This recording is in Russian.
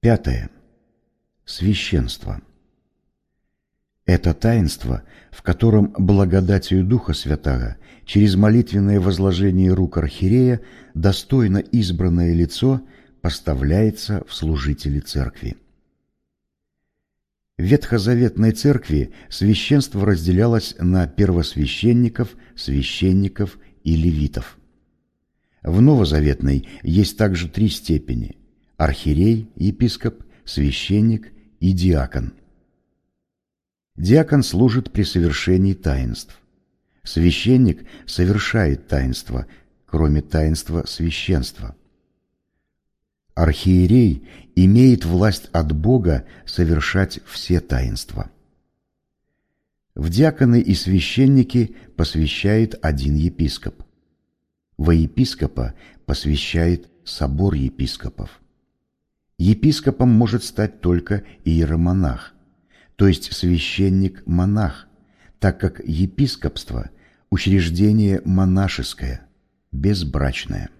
Пятое. Священство. Это таинство, в котором благодатью Духа Святаго через молитвенное возложение рук архиерея достойно избранное лицо поставляется в служители церкви. В Ветхозаветной церкви священство разделялось на первосвященников, священников и левитов. В Новозаветной есть также три степени – архиерей, епископ, священник и диакон. Диакон служит при совершении таинств. Священник совершает таинство, кроме таинства священства – Архиерей имеет власть от Бога совершать все таинства. В диаконы и священники посвящает один епископ. Во епископа посвящает собор епископов. Епископом может стать только иеромонах, то есть священник-монах, так как епископство – учреждение монашеское, безбрачное.